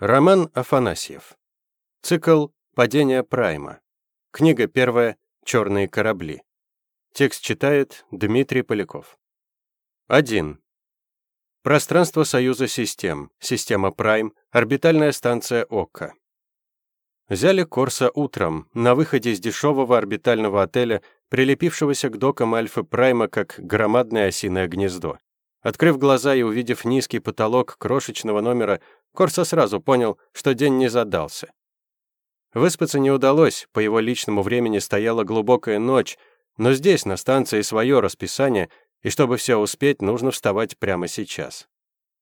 Роман Афанасьев. Цикл «Падение Прайма». Книга первая «Черные корабли». Текст читает Дмитрий Поляков. 1. Пространство Союза систем. Система Прайм. Орбитальная станция ОККО. Взяли Корса утром, на выходе из дешевого орбитального отеля, прилепившегося к докам Альфа Прайма как громадное осиное гнездо. Открыв глаза и увидев низкий потолок крошечного номера, Корса сразу понял, что день не задался. Выспаться не удалось, по его личному времени стояла глубокая ночь, но здесь, на станции, свое расписание, и чтобы все успеть, нужно вставать прямо сейчас.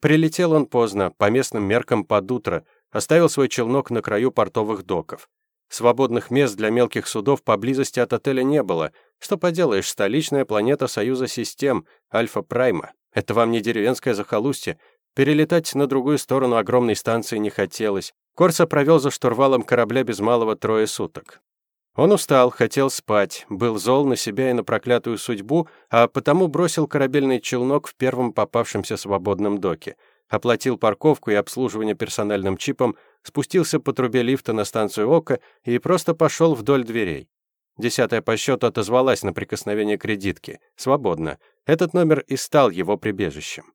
Прилетел он поздно, по местным меркам под утро, оставил свой челнок на краю портовых доков. Свободных мест для мелких судов поблизости от отеля не было. Что поделаешь, столичная планета Союза систем, Альфа Прайма. Это вам не деревенское захолустье, Перелетать на другую сторону огромной станции не хотелось. Корса провел за штурвалом корабля без малого трое суток. Он устал, хотел спать, был зол на себя и на проклятую судьбу, а потому бросил корабельный челнок в первом попавшемся свободном доке, оплатил парковку и обслуживание персональным чипом, спустился по трубе лифта на станцию Ока и просто пошел вдоль дверей. Десятая по счету отозвалась на прикосновение кредитки. Свободно. Этот номер и стал его прибежищем.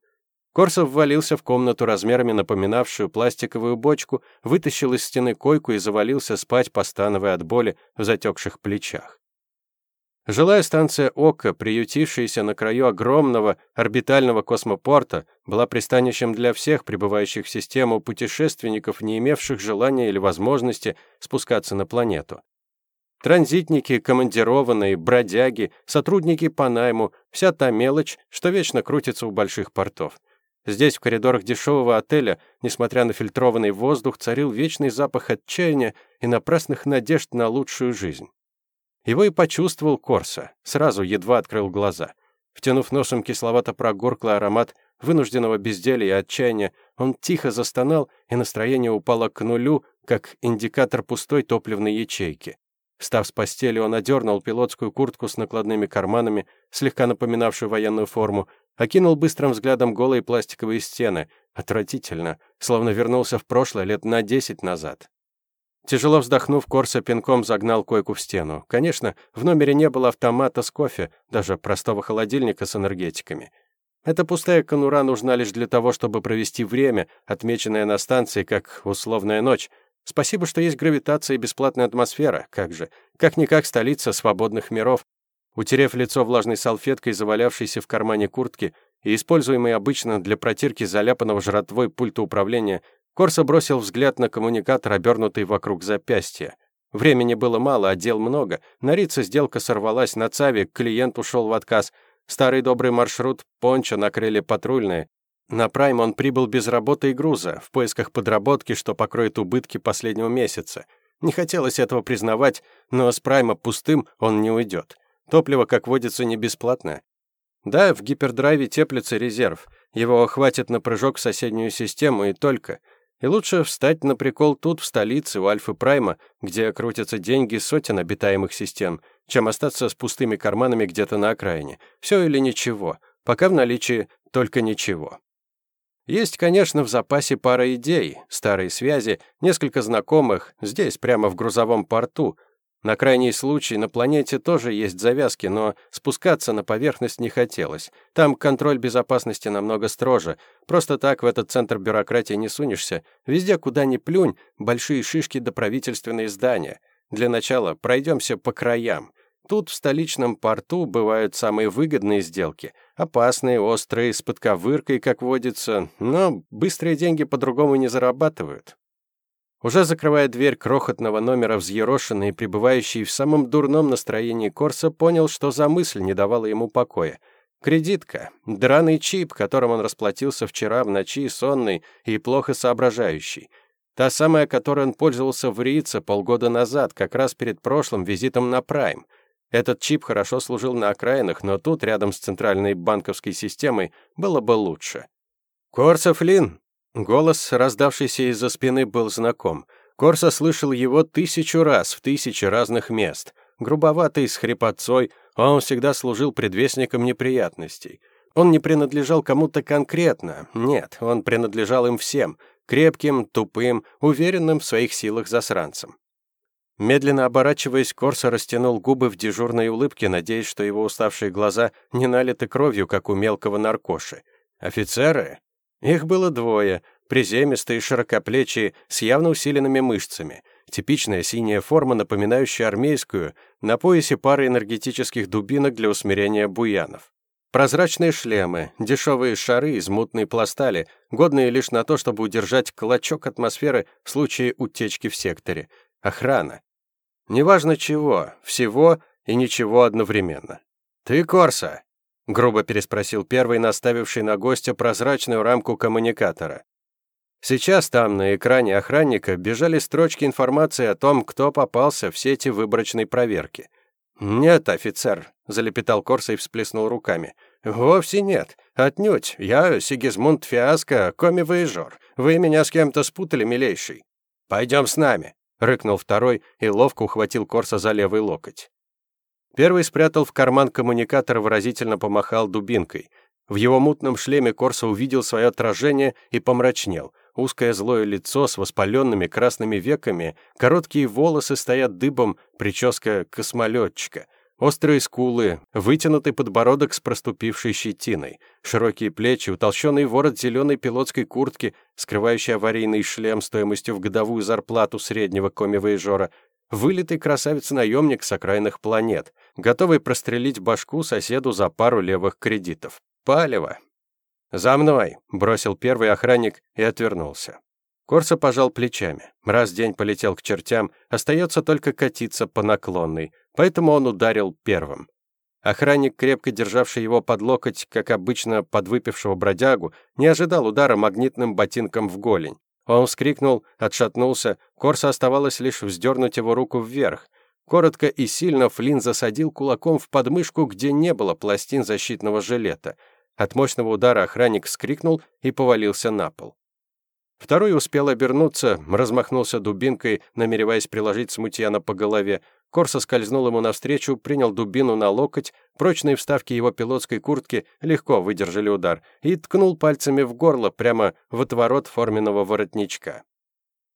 Корсов ввалился в комнату размерами напоминавшую пластиковую бочку, вытащил из стены койку и завалился спать, постановая от боли в затекших плечах. Жилая станция Ока, приютившаяся на краю огромного орбитального космопорта, была пристанищем для всех прибывающих в систему путешественников, не имевших желания или возможности спускаться на планету. Транзитники, командированные, бродяги, сотрудники по найму, вся та мелочь, что вечно крутится у больших портов. Здесь, в коридорах дешевого отеля, несмотря на фильтрованный воздух, царил вечный запах отчаяния и напрасных надежд на лучшую жизнь. Его и почувствовал Корса, сразу едва открыл глаза. Втянув носом кисловато прогорклый аромат вынужденного безделия и отчаяния, он тихо застонал, и настроение упало к нулю, как индикатор пустой топливной ячейки. Встав с постели, он одернул пилотскую куртку с накладными карманами, слегка напоминавшую военную форму, окинул быстрым взглядом голые пластиковые стены. Отвратительно, словно вернулся в прошлое лет на десять назад. Тяжело вздохнув, Корса пинком загнал койку в стену. Конечно, в номере не было автомата с кофе, даже простого холодильника с энергетиками. Эта пустая конура нужна лишь для того, чтобы провести время, отмеченное на станции как условная ночь. Спасибо, что есть гравитация и бесплатная атмосфера, как же. Как-никак столица свободных миров. Утерев лицо влажной салфеткой, завалявшейся в кармане куртки и используемой обычно для протирки заляпанного жратвой пульта управления, Корса бросил взгляд на коммуникатор, обернутый вокруг запястья. Времени было мало, а дел много. На Рице сделка сорвалась на ЦАВе, клиент ушел в отказ. Старый добрый маршрут Понча накрыли патрульные. На Прайм он прибыл без работы и груза, в поисках подработки, что покроет убытки последнего месяца. Не хотелось этого признавать, но с Прайма пустым он не уйдет. Топливо, как водится, не бесплатное. Да, в гипердрайве теплится резерв. Его хватит на прыжок в соседнюю систему и только. И лучше встать на прикол тут, в столице, у Альфы Прайма, где крутятся деньги сотен обитаемых систем, чем остаться с пустыми карманами где-то на окраине. Все или ничего. Пока в наличии только ничего. Есть, конечно, в запасе пара идей, старые связи, несколько знакомых, здесь, прямо в грузовом порту, на крайний случай на планете тоже есть завязки, но спускаться на поверхность не хотелось. Там контроль безопасности намного строже. Просто так в этот центр бюрократии не сунешься. Везде, куда ни плюнь, большие шишки до правительственные здания. Для начала пройдемся по краям. Тут в столичном порту бывают самые выгодные сделки. Опасные, острые, с подковыркой, как водится. Но быстрые деньги по-другому не зарабатывают. Уже закрывая дверь крохотного номера, взъерошенный и пребывающий в самом дурном настроении Корса понял, что за мысль не давала ему покоя. Кредитка, драный чип, которым он расплатился вчера в ночи, сонный и плохо соображающий. Та самая, которой он пользовался в Рице полгода назад, как раз перед прошлым визитом на Прайм. Этот чип хорошо служил на окраинах, но тут, рядом с центральной банковской системой, было бы лучше. «Корсов Лин!» Голос, раздавшийся из-за спины, был знаком. Корса слышал его тысячу раз в тысячи разных мест. Грубоватый, с хрипотцой, он всегда служил предвестником неприятностей. Он не принадлежал кому-то конкретно, нет, он принадлежал им всем. крепким, тупым, уверенным в своих силах засранцем. Медленно оборачиваясь, Корса растянул губы в дежурной улыбке, надеясь, что его уставшие глаза не налиты кровью, как у мелкого наркоши. Офицеры? Их было двое, приземистые, широкоплечие, с явно усиленными мышцами. Типичная синяя форма, напоминающая армейскую, на поясе пара энергетических дубинок для усмирения буянов. Прозрачные шлемы, дешевые шары из мутной пластали, годные лишь на то, чтобы удержать клочок атмосферы в случае утечки в секторе. Охрана. Неважно чего, всего и ничего одновременно. «Ты Корса?» — грубо переспросил первый, наставивший на гостя прозрачную рамку коммуникатора. Сейчас там на экране охранника бежали строчки информации о том, кто попался в сети выборочной проверки. «Нет, офицер», — залепетал Корса и всплеснул руками. «Вовсе нет. Отнюдь. Я Сигизмунд Фиаско, коми-воежор. Вы меня с кем-то спутали, милейший. Пойдем с нами». — рыкнул второй и ловко ухватил Корса за левый локоть. Первый спрятал в карман коммуникатор, выразительно помахал дубинкой. В его мутном шлеме Корса увидел свое отражение и помрачнел. Узкое злое лицо с воспаленными красными веками, короткие волосы стоят дыбом, прическа космолетчика. Острые скулы, вытянутый подбородок с проступившей щетиной, широкие плечи, утолщенный ворот зеленой пилотской куртки, скрывающий аварийный шлем стоимостью в годовую зарплату среднего коми-воежора, вылитый красавец-наемник с окраинных планет, готовый прострелить башку соседу за пару левых кредитов. Палево. «За мной!» — бросил первый охранник и отвернулся. Корса пожал плечами. Раз день полетел к чертям, остается только катиться по наклонной, поэтому он ударил первым. Охранник, крепко державший его под локоть, как обычно подвыпившего бродягу, не ожидал удара магнитным ботинком в голень. Он вскрикнул, отшатнулся, Корса оставалось лишь вздернуть его руку вверх. Коротко и сильно Флинн засадил кулаком в подмышку, где не было пластин защитного жилета. От мощного удара охранник вскрикнул и повалился на пол. Второй успел обернуться, размахнулся дубинкой, намереваясь приложить смутьяна по голове. Корса скользнул ему навстречу, принял дубину на локоть, прочные вставки его пилотской куртки легко выдержали удар и ткнул пальцами в горло прямо в отворот форменного воротничка.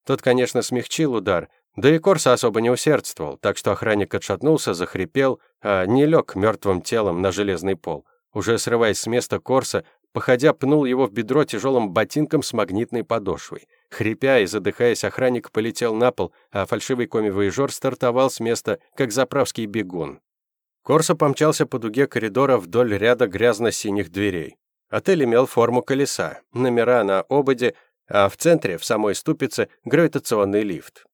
Тот, конечно, смягчил удар, да и Корса особо не усердствовал, так что охранник отшатнулся, захрипел, а не лег мертвым телом на железный пол. Уже срываясь с места Корса, Походя, пнул его в бедро тяжелым ботинком с магнитной подошвой. Хрипя и задыхаясь, охранник полетел на пол, а фальшивый коми-воежор стартовал с места, как заправский бегун. Корсо помчался по дуге коридора вдоль ряда грязно-синих дверей. Отель имел форму колеса, номера на ободе, а в центре, в самой ступице, гравитационный лифт.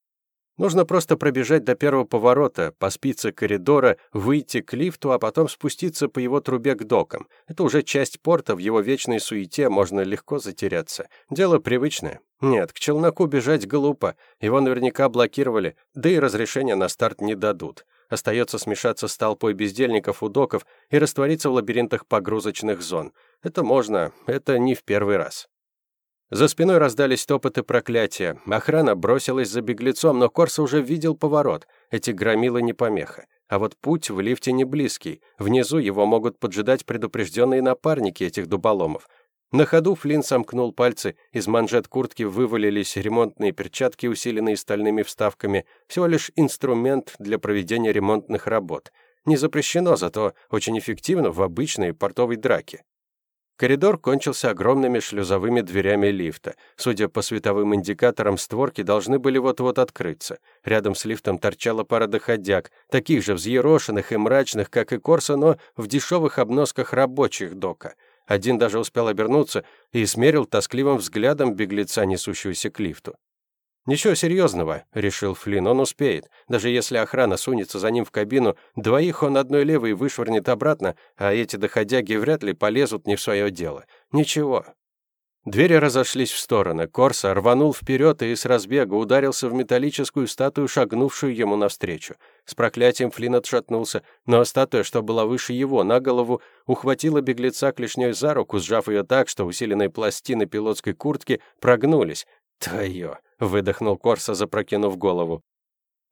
Нужно просто пробежать до первого поворота, по спице коридора, выйти к лифту, а потом спуститься по его трубе к докам. Это уже часть порта, в его вечной суете можно легко затеряться. Дело привычное. Нет, к челноку бежать глупо. Его наверняка блокировали, да и разрешения на старт не дадут. Остается смешаться с толпой бездельников у доков и раствориться в лабиринтах погрузочных зон. Это можно, это не в первый раз. За спиной раздались топоты проклятия. Охрана бросилась за беглецом, но Корса уже видел поворот. Эти громилы не помеха. А вот путь в лифте не близкий. Внизу его могут поджидать предупрежденные напарники этих дуболомов. На ходу Флинн сомкнул пальцы, из манжет куртки вывалились ремонтные перчатки, усиленные стальными вставками, всего лишь инструмент для проведения ремонтных работ. Не запрещено, зато очень эффективно в обычной портовой драке. Коридор кончился огромными шлюзовыми дверями лифта. Судя по световым индикаторам, створки должны были вот-вот открыться. Рядом с лифтом торчала пара доходяг, таких же взъерошенных и мрачных, как и Корса, но в дешевых обносках рабочих дока. Один даже успел обернуться и смерил тоскливым взглядом беглеца, несущегося к лифту. «Ничего серьезного», — решил Флинн, — «он успеет. Даже если охрана сунется за ним в кабину, двоих он одной левой вышвырнет обратно, а эти доходяги вряд ли полезут не в свое дело. Ничего». Двери разошлись в стороны. Корса рванул вперед и с разбега ударился в металлическую статую, шагнувшую ему навстречу. С проклятием Флинн отшатнулся, но статуя, что была выше его, на голову, ухватила беглеца клешней за руку, сжав ее так, что усиленные пластины пилотской куртки прогнулись. «Твое!» — выдохнул Корса, запрокинув голову.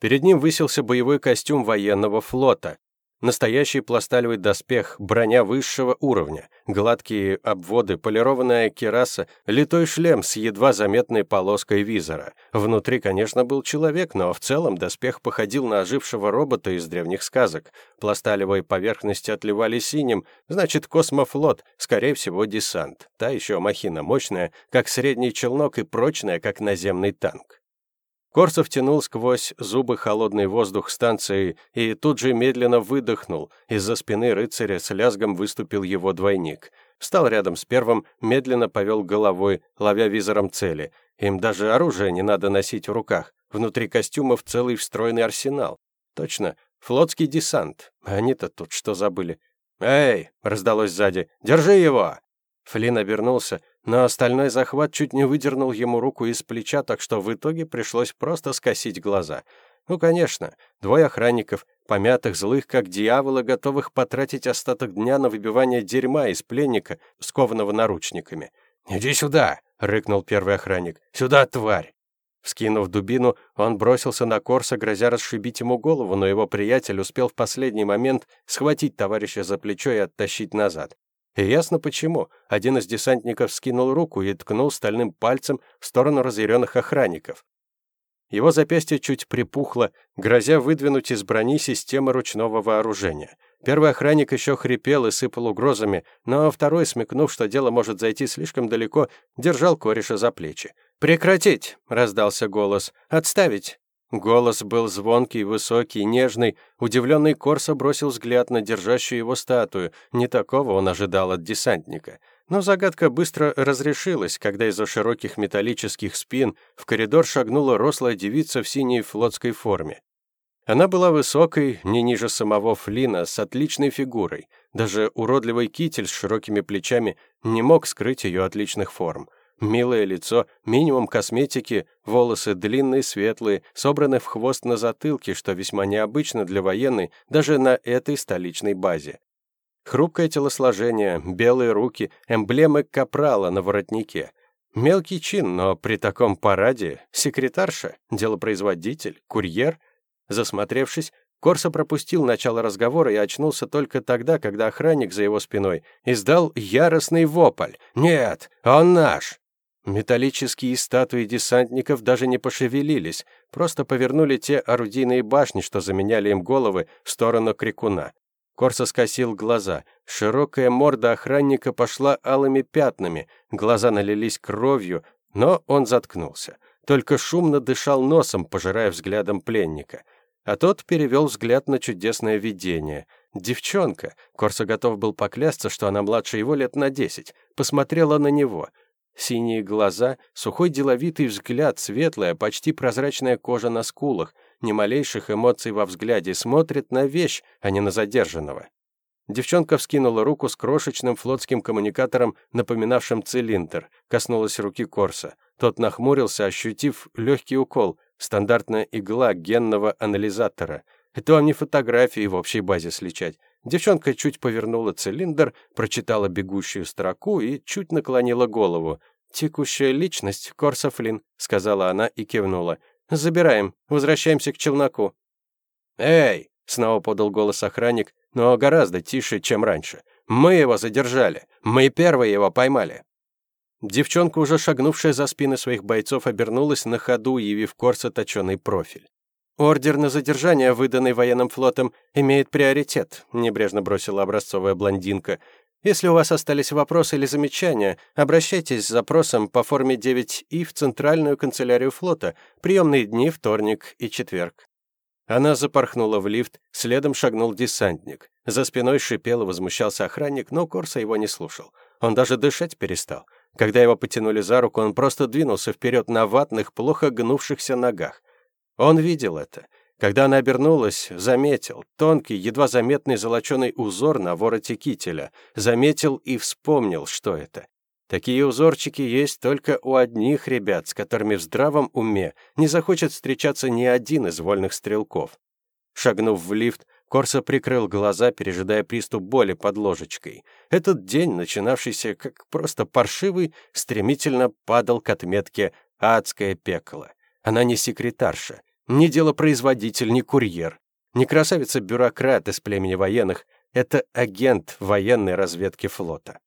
Перед ним высился боевой костюм военного флота. Настоящий пласталевый доспех, броня высшего уровня, гладкие обводы, полированная кераса, литой шлем с едва заметной полоской визора. Внутри, конечно, был человек, но в целом доспех походил на ожившего робота из древних сказок. Пласталевые поверхности отливали синим, значит, космофлот, скорее всего, десант. Та еще махина мощная, как средний челнок и прочная, как наземный танк. Корсов тянул сквозь зубы холодный воздух станции и тут же медленно выдохнул. Из-за спины рыцаря с лязгом выступил его двойник. Встал рядом с первым, медленно повел головой, ловя визором цели. Им даже оружие не надо носить в руках. Внутри костюмов целый встроенный арсенал. Точно, флотский десант. Они-то тут что забыли? «Эй!» — раздалось сзади. «Держи его!» Флинн обернулся, но остальной захват чуть не выдернул ему руку из плеча, так что в итоге пришлось просто скосить глаза. Ну, конечно, двое охранников, помятых, злых, как дьяволы, готовых потратить остаток дня на выбивание дерьма из пленника, скованного наручниками. «Иди сюда!» — рыкнул первый охранник. «Сюда, тварь!» Вскинув дубину, он бросился на Корса, грозя расшибить ему голову, но его приятель успел в последний момент схватить товарища за плечо и оттащить назад. И ясно почему. Один из десантников скинул руку и ткнул стальным пальцем в сторону разъяренных охранников. Его запястье чуть припухло, грозя выдвинуть из брони системы ручного вооружения. Первый охранник еще хрипел и сыпал угрозами, но второй, смекнув, что дело может зайти слишком далеко, держал кореша за плечи. «Прекратить!» — раздался голос. «Отставить!» Голос был звонкий, высокий, нежный. Удивленный Корса бросил взгляд на держащую его статую. Не такого он ожидал от десантника. Но загадка быстро разрешилась, когда из-за широких металлических спин в коридор шагнула рослая девица в синей флотской форме. Она была высокой, не ниже самого Флина, с отличной фигурой. Даже уродливый китель с широкими плечами не мог скрыть ее отличных форм. Милое лицо, минимум косметики, волосы длинные, светлые, собраны в хвост на затылке, что весьма необычно для военной даже на этой столичной базе. Хрупкое телосложение, белые руки, эмблемы капрала на воротнике. Мелкий чин, но при таком параде секретарша, делопроизводитель, курьер. Засмотревшись, Корса пропустил начало разговора и очнулся только тогда, когда охранник за его спиной издал яростный вопль. «Нет, он наш!» Металлические статуи десантников даже не пошевелились, просто повернули те орудийные башни, что заменяли им головы, в сторону крикуна. Корса скосил глаза. Широкая морда охранника пошла алыми пятнами, глаза налились кровью, но он заткнулся. Только шумно дышал носом, пожирая взглядом пленника. А тот перевел взгляд на чудесное видение. Девчонка, Корса готов был поклясться, что она младше его лет на десять, посмотрела на него — Синие глаза, сухой деловитый взгляд, светлая, почти прозрачная кожа на скулах, ни малейших эмоций во взгляде, смотрит на вещь, а не на задержанного. Девчонка вскинула руку с крошечным флотским коммуникатором, напоминавшим цилиндр, коснулась руки Корса. Тот нахмурился, ощутив легкий укол, стандартная игла генного анализатора. Это вам не фотографии в общей базе сличать. Девчонка чуть повернула цилиндр, прочитала бегущую строку и чуть наклонила голову. «Текущая личность, Корсофлин», — сказала она и кивнула. «Забираем. Возвращаемся к челноку». «Эй!» — снова подал голос охранник, но гораздо тише, чем раньше. «Мы его задержали. Мы первые его поймали». Девчонка, уже шагнувшая за спины своих бойцов, обернулась на ходу, явив Корса точеный профиль. «Ордер на задержание, выданный военным флотом, имеет приоритет», — небрежно бросила образцовая блондинка. «Если у вас остались вопросы или замечания, обращайтесь с запросом по форме 9И в Центральную канцелярию флота, приемные дни, вторник и четверг». Она запорхнула в лифт, следом шагнул десантник. За спиной шипел и возмущался охранник, но Корса его не слушал. Он даже дышать перестал. Когда его потянули за руку, он просто двинулся вперед на ватных, плохо гнувшихся ногах. Он видел это. Когда она обернулась, заметил тонкий, едва заметный золоченый узор на вороте кителя. Заметил и вспомнил, что это. Такие узорчики есть только у одних ребят, с которыми в здравом уме не захочет встречаться ни один из вольных стрелков. Шагнув в лифт, Корса прикрыл глаза, пережидая приступ боли под ложечкой. Этот день, начинавшийся как просто паршивый, стремительно падал к отметке «адское пекло». Она не секретарша, не делопроизводитель, не курьер. Не красавица-бюрократ из племени военных, это агент военной разведки флота.